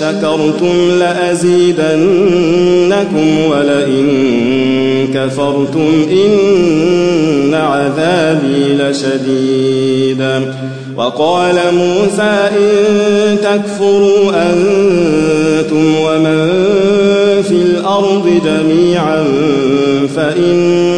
شكرتم لأزيدنكم ولئن كفرتم إن عذابي لشديد. وقال موسى إن تكفروا أنتم ومن في الأرض جميعا فإن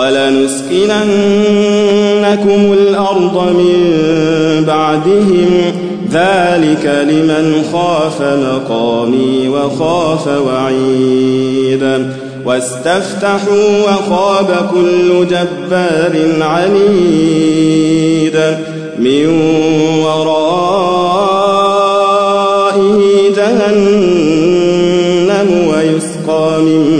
ولنسكننكم الأرض من بعدهم. ذلك لمن خاف مقامي وخاف وعيد. واستفتحوا وخاب كل جبار عنيد. من ورائه جهنم ويسقى من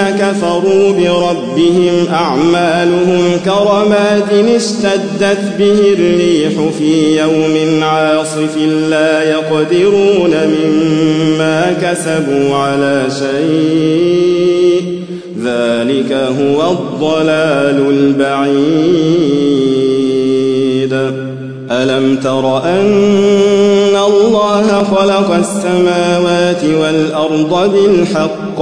كفروا بربهم أعمالهم كرماد اشتدت به الريح في يوم عاصف لا يقدرون مما كسبوا على شيء ذلك هو الضلال البعيد. ألم تر أن الله خلق السماوات والأرض بالحق؟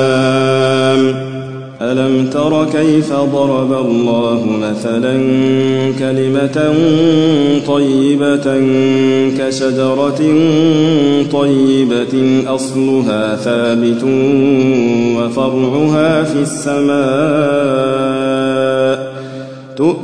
تر كيف ضرب الله مثلا كلمة طيبة كشجرة طيبة أصلها ثابت وفرعها في السماء.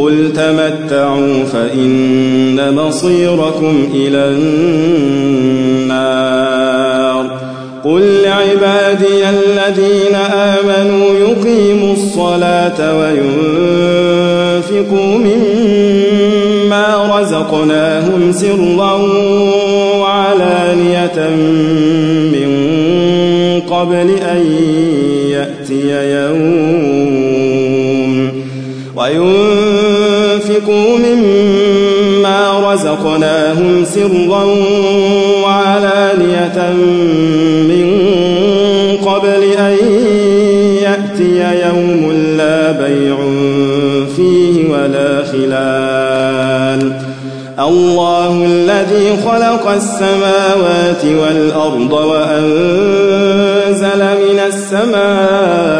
قل تمتعوا فإن مصيركم إلى النار قل لعبادي الذين آمنوا يقيموا الصلاة وينفقوا مما رزقناهم سرا وعلانية من قبل أن يأتي يوم وينفقوا مما رزقناهم سرا وعلانية من قبل أن يأتي يوم لا بيع فيه ولا خلال. الله الذي خلق السماوات والأرض وأنزل من السماء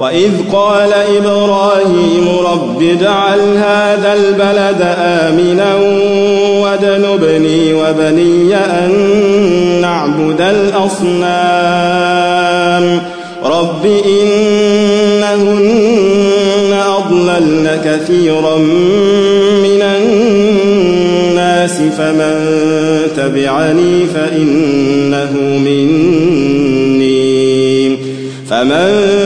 وإذ قال إبراهيم رب اجعل هذا البلد آمنا واجنبني وبني أن نعبد الأصنام. رب إنهن أضللن كثيرا من الناس فمن تبعني فإنه مني. فمن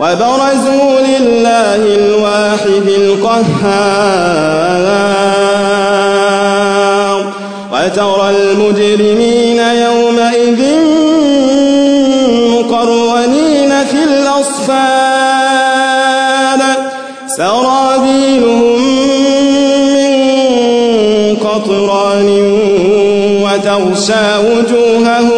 وبرزوا لله الواحد القهار. وترى المجرمين يومئذ مقرونين في الأصفاد. سرابيلهم من قطران وتغشى وجوههم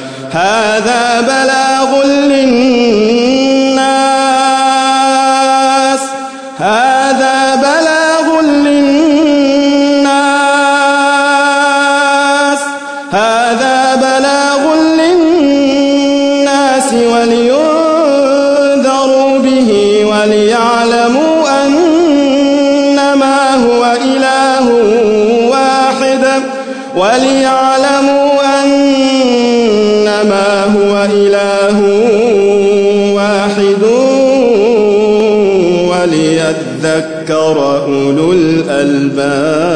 هذا بلاغ للناس. الألباب